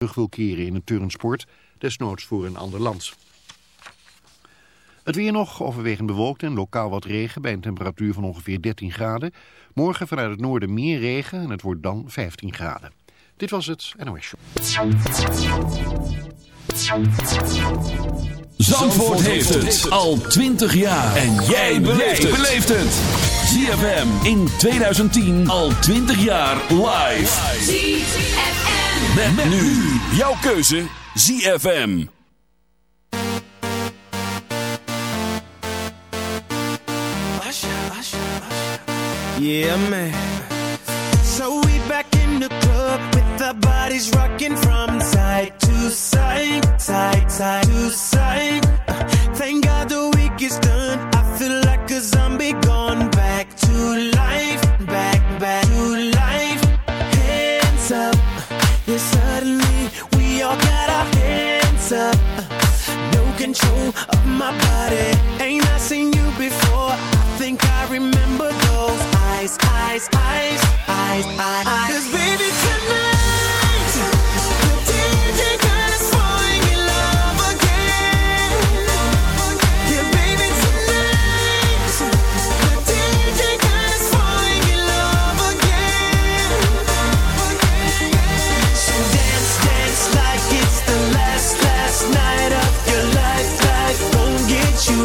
terug wil keren in het turnsport, desnoods voor een ander land. Het weer nog, overwegend bewolkt en lokaal wat regen bij een temperatuur van ongeveer 13 graden. Morgen vanuit het noorden meer regen en het wordt dan 15 graden. Dit was het NOS Show. Zandvoort heeft het al 20 jaar. En jij beleeft het. ZFM in 2010 al 20 jaar live. Met, nu. Jouw keuze. ZFM. Yeah, man. So we back in the club with the bodies rocking from side to side, side, side to side. Uh, thank God the week is done. I feel like a zombie gone center. No control of my body. Ain't I seen you before? I think I remember those eyes, eyes, eyes, eyes, eyes. eyes. Cause baby tonight, the DJ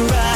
right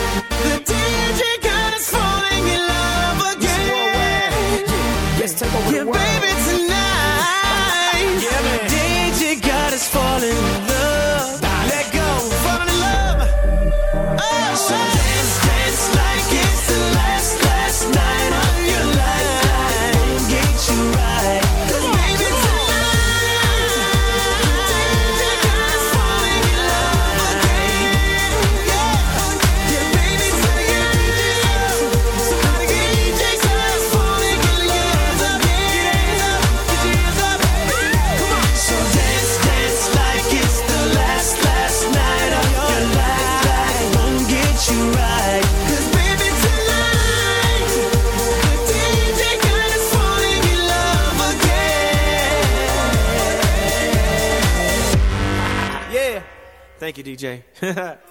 DJ.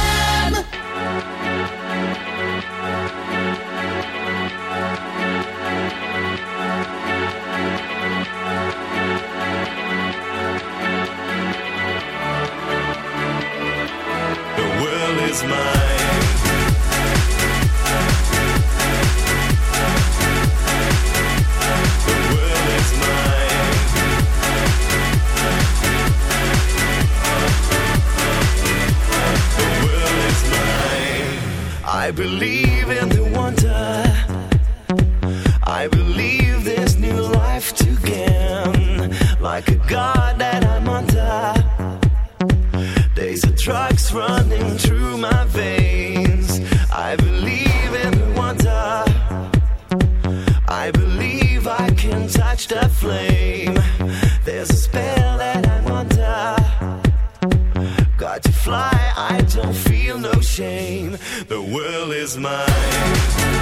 is mine.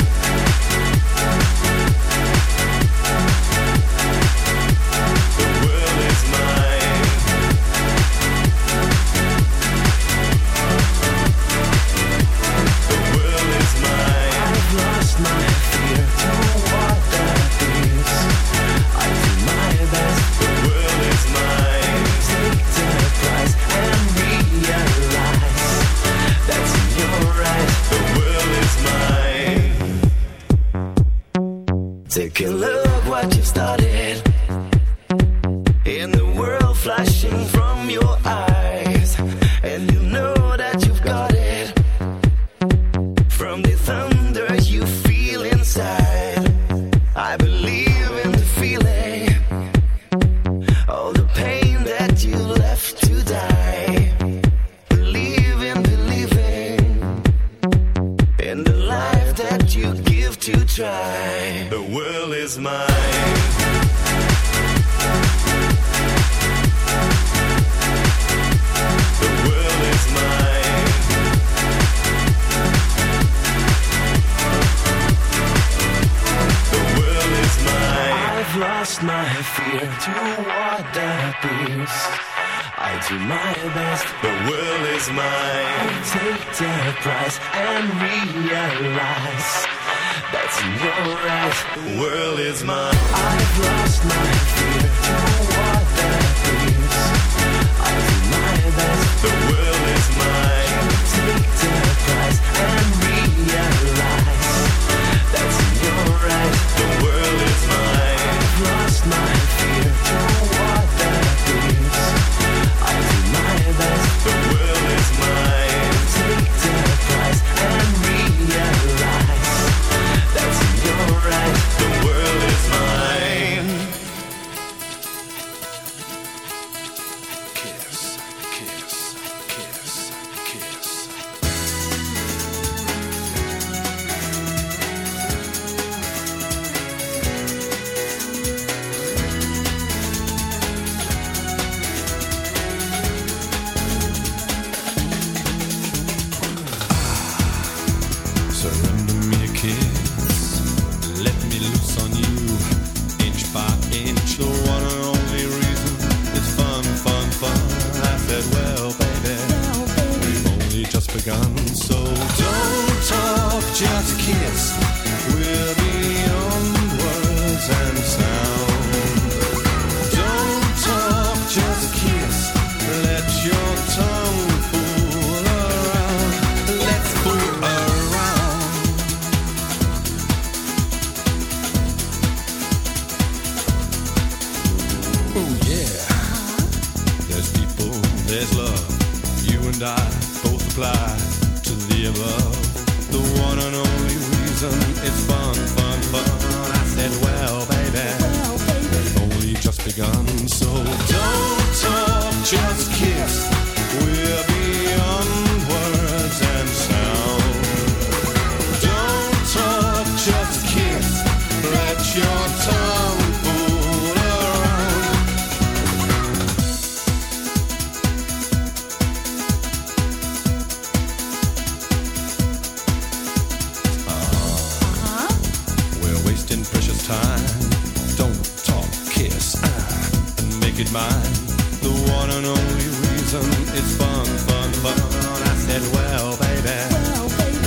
Make it mine. The one and only reason it's fun, fun, fun. I said, well, baby,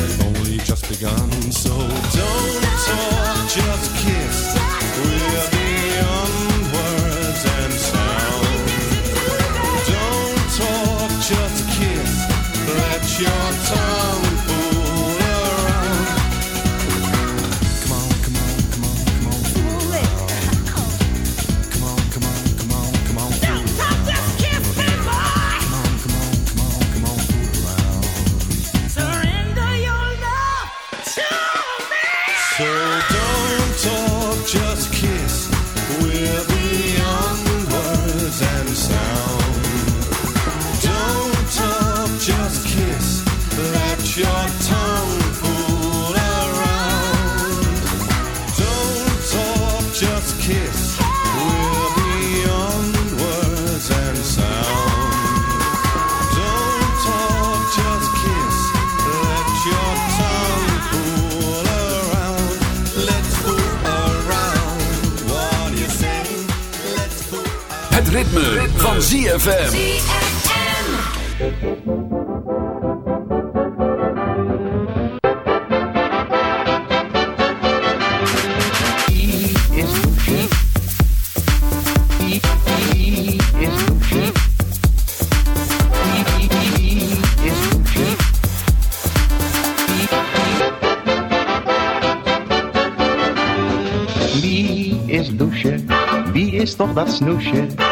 we've only just begun. So don't talk, just kiss. We're beyond words ZFM. ZFM. Is Loesje? Wie is toch dat snoesje?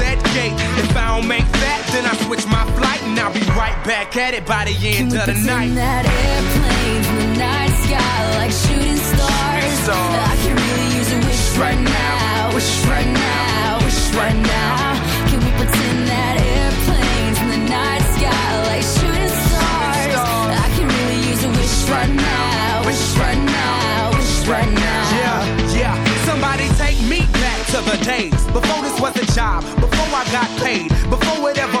gate. If I don't make that, then I switch my flight and I'll be right back at it by the Can end of the night. pretend that airplanes in the night sky like shooting stars? stars. I could really use a wish right now, wish right now, wish right now. Can we pretend that airplanes in the night sky like shooting stars? I could really use a wish right now, wish right now, wish right now. To the days. Before this was a job, before I got paid, before it ever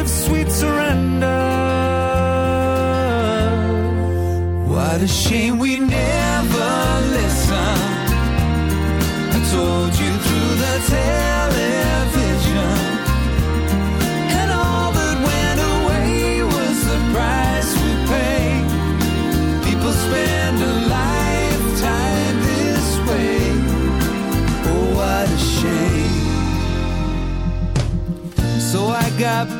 of sweet surrender. What a shame we never listened. I told you through the television. And all that went away was the price we pay. People spend a lifetime this way. Oh, what a shame. So I got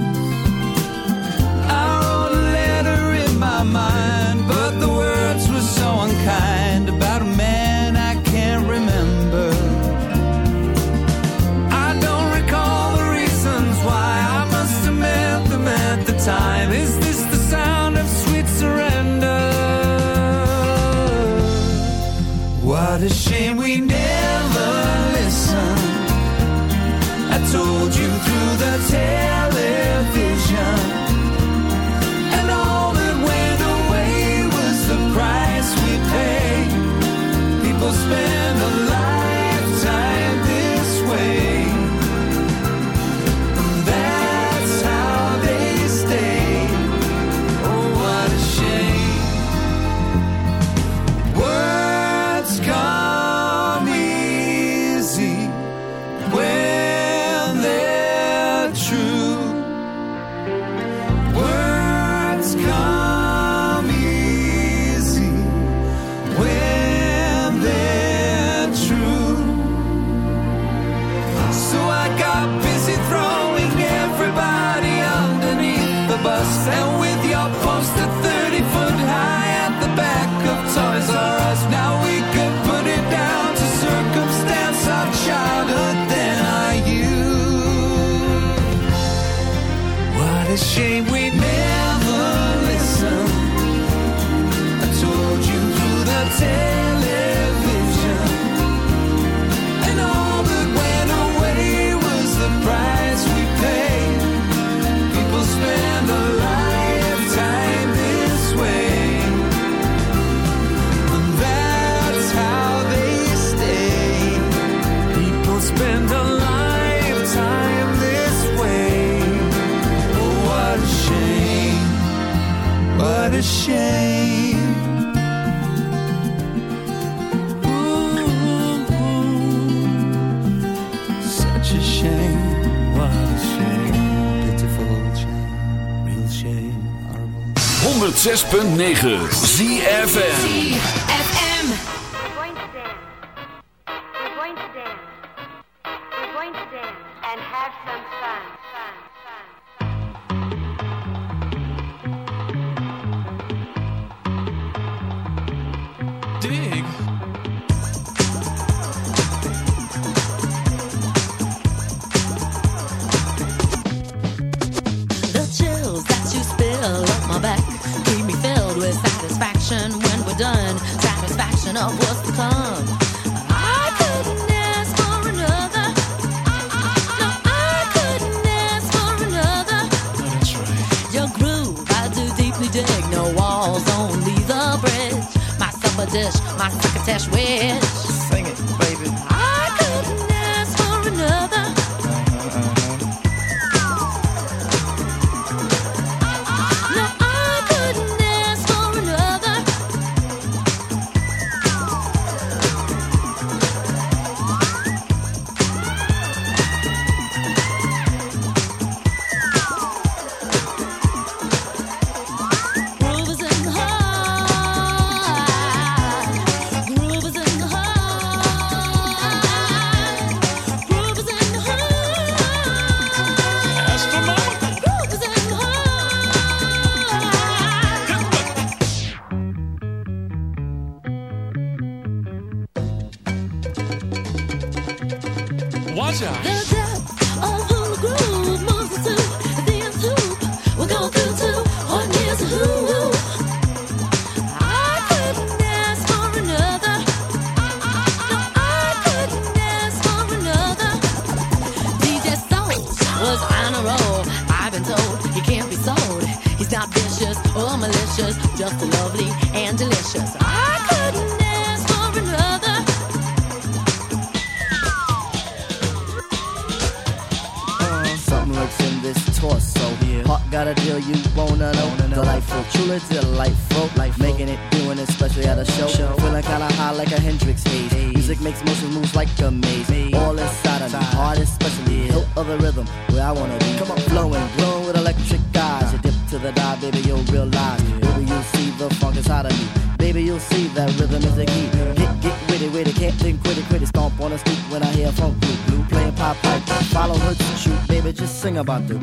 The shame we never 106.9 ZFN Sabadão.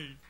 Peace.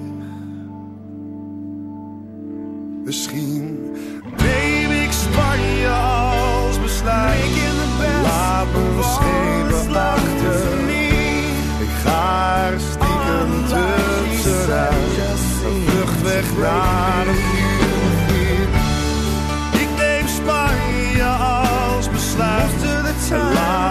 Misschien neem ik Spanje als besluit. Laat me schepen achter. Ik ga er stiekem tussenuit. Een vlucht weg naar een begin. Ik neem Spanje als besluit. Laat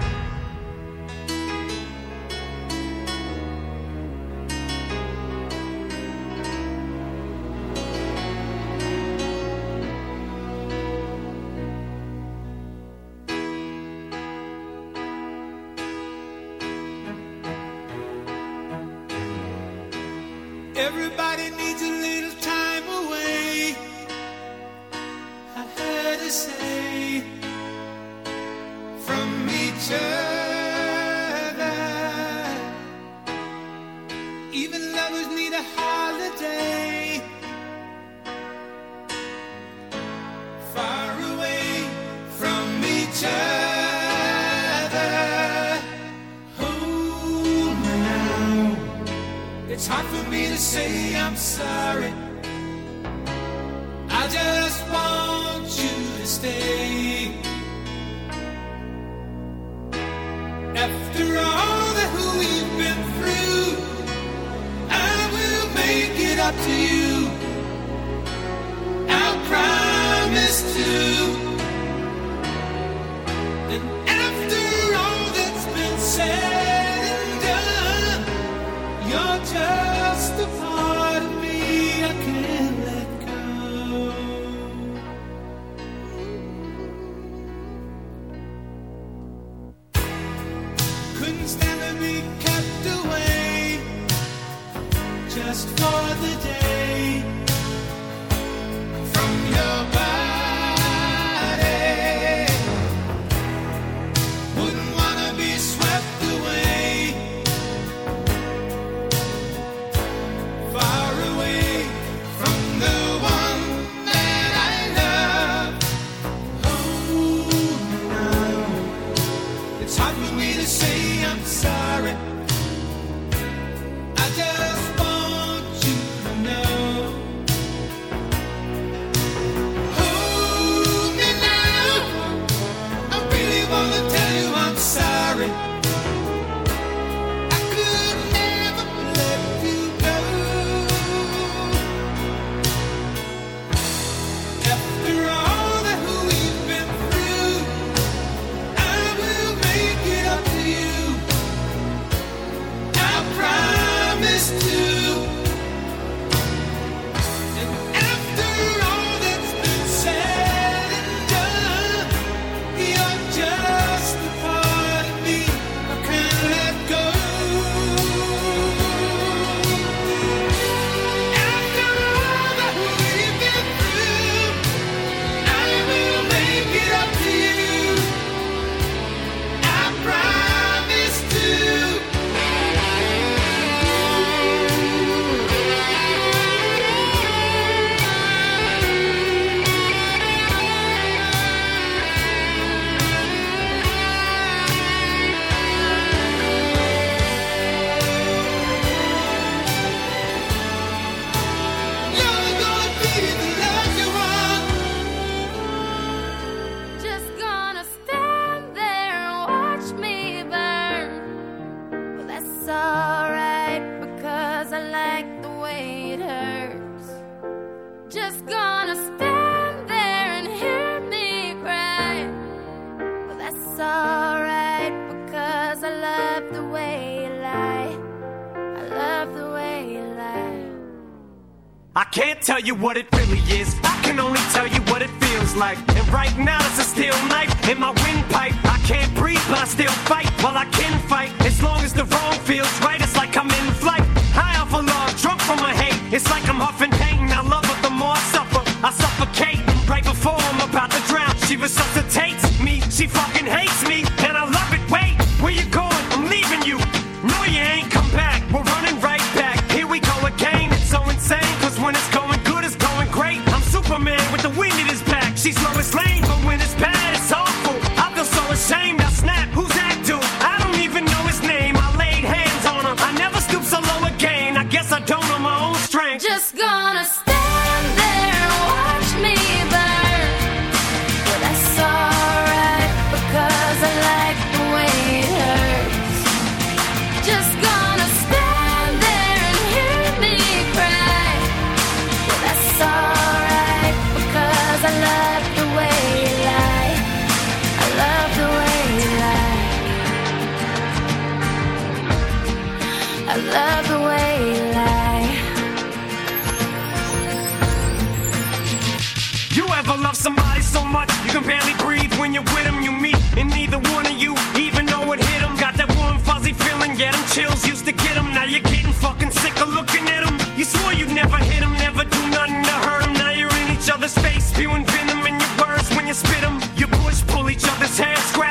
can barely breathe when you're with them. You meet, and neither one of you even know it hit them. Got that warm, fuzzy feeling, get them chills. Used to get them, now you're getting fucking sick of looking at them. You swore you'd never hit them, never do nothing to hurt them. Now you're in each other's face, spewing venom in your words when you spit them. You push, pull each other's hair, scratch.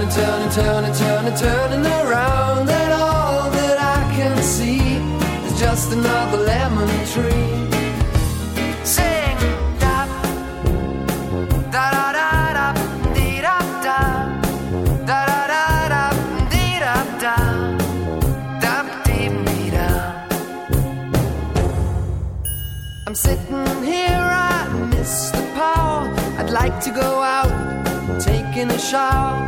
I'm turning, turning, turning, turning, turning around, and all that I can see is just another lemon tree. I'm sitting here, I miss the power. I'd like to go out, taking a shower,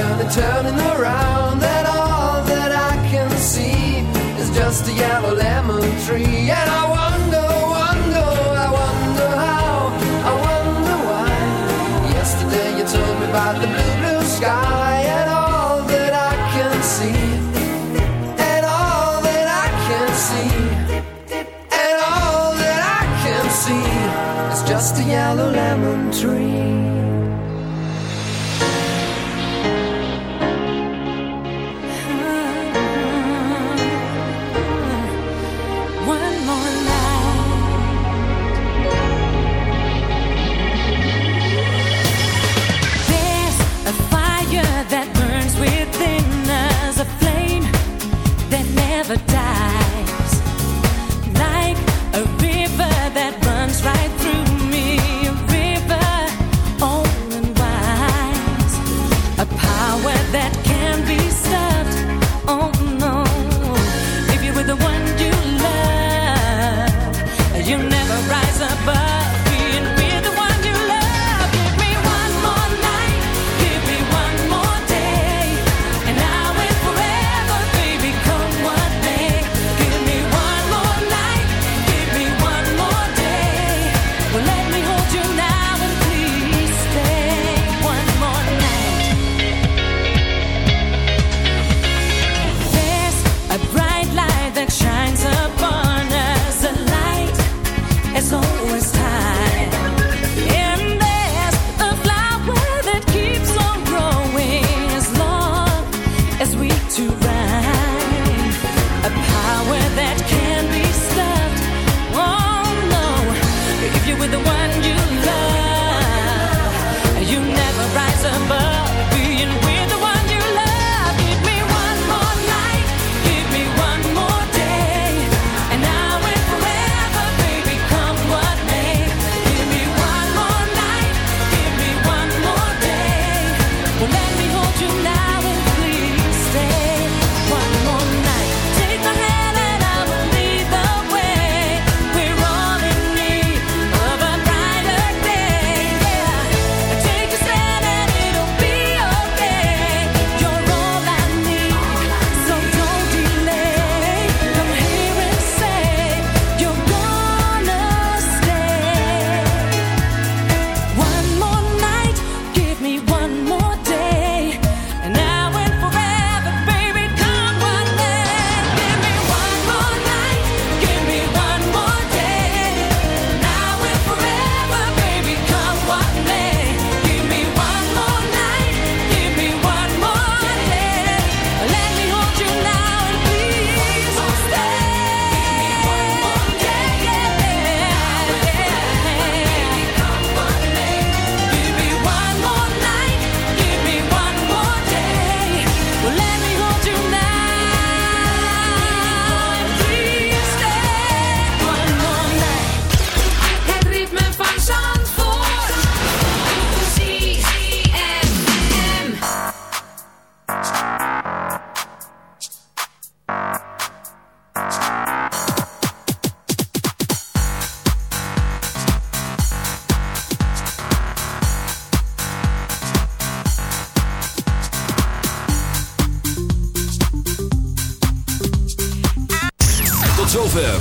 turning, turning, around, That all that I can see is just a yellow lemon rise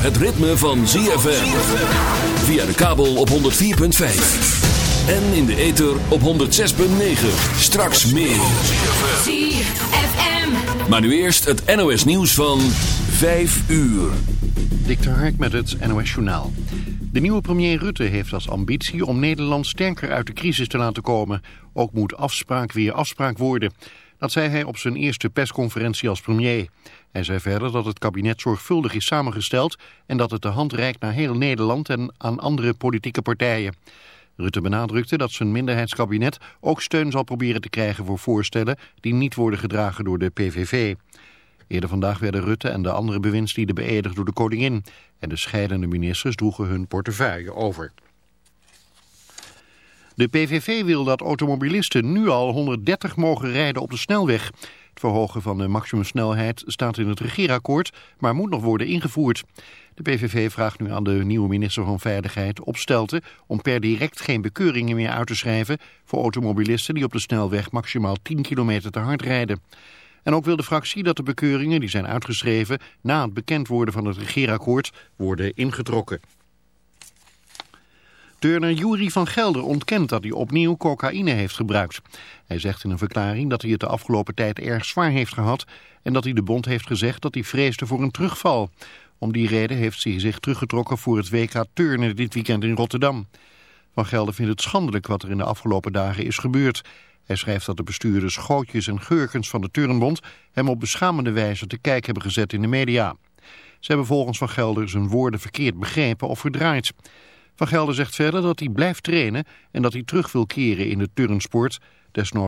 het ritme van ZFM. Via de kabel op 104.5. En in de ether op 106.9. Straks meer. ZFM. Maar nu eerst het NOS nieuws van 5 uur. Dik Hark met het NOS Journaal. De nieuwe premier Rutte heeft als ambitie om Nederland sterker uit de crisis te laten komen. Ook moet afspraak weer afspraak worden. Dat zei hij op zijn eerste persconferentie als premier. Hij zei verder dat het kabinet zorgvuldig is samengesteld... en dat het de hand reikt naar heel Nederland en aan andere politieke partijen. Rutte benadrukte dat zijn minderheidskabinet ook steun zal proberen te krijgen voor voorstellen... die niet worden gedragen door de PVV. Eerder vandaag werden Rutte en de andere bewindslieden beëdigd door de koningin. En de scheidende ministers droegen hun portefeuille over. De PVV wil dat automobilisten nu al 130 mogen rijden op de snelweg. Het verhogen van de maximumsnelheid staat in het regeerakkoord, maar moet nog worden ingevoerd. De PVV vraagt nu aan de nieuwe minister van Veiligheid Opstelten om per direct geen bekeuringen meer uit te schrijven voor automobilisten die op de snelweg maximaal 10 kilometer te hard rijden. En ook wil de fractie dat de bekeuringen die zijn uitgeschreven na het bekend worden van het regeerakkoord worden ingetrokken. Turner Jury van Gelder ontkent dat hij opnieuw cocaïne heeft gebruikt. Hij zegt in een verklaring dat hij het de afgelopen tijd erg zwaar heeft gehad... en dat hij de bond heeft gezegd dat hij vreesde voor een terugval. Om die reden heeft hij zich teruggetrokken voor het WK Turnen dit weekend in Rotterdam. Van Gelder vindt het schandelijk wat er in de afgelopen dagen is gebeurd. Hij schrijft dat de bestuurders Gootjes en Geurkens van de Turnbond... hem op beschamende wijze te kijk hebben gezet in de media. Ze hebben volgens Van Gelder zijn woorden verkeerd begrepen of verdraaid... Van Gelder zegt verder dat hij blijft trainen en dat hij terug wil keren in de turnsport. Desnoods